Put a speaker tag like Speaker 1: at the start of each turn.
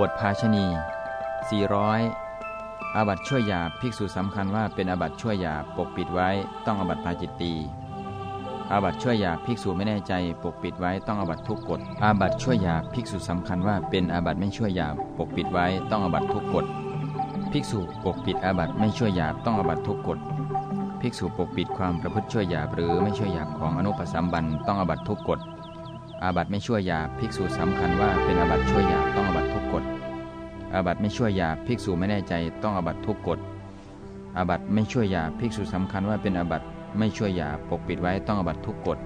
Speaker 1: บทภาชณี 400 อาบัตช่วยหยาบภิกษุสำคัญว่าเป็นอาบัตช่วยหยาบปกปิดไว้ต้องอาบัตพาจิตตีอาบัตช่วยหยาบภิกษุไม่แน่ใจปกปิดไว้ต้องอาบัตทุกกฎอาบัตช่วยหยาบภิกษุสำคัญว่าเป็นอาบัตไม่ช่วยหยาบปกปิดไว้ต้องอาบัตทุกกฎภิกษุปกปิดอาบัตไม่ช่วยหยาบต้องอาบัตทุกกฎภิกษุปกปิดความประพฤติช่วยหยาบหรือไม่ช่วยหยาบของอนุปสัมบันต้องอาบัตทุกกฎอาบัตไม่ช่วยหยาบภิกษุสำคัญว่าเป็นอาบัตช่วยหยา อาบัตไม่ช่วยยาภิกษุไม่แน่ใจต้องอาบัตทุกกฎอาบัตไม่ช่วยยาภิกษุสำคัญว่าเป็นอาบัตไม่ช่วยยาปกปิดไว้ต้องอาบัตทุกกฎ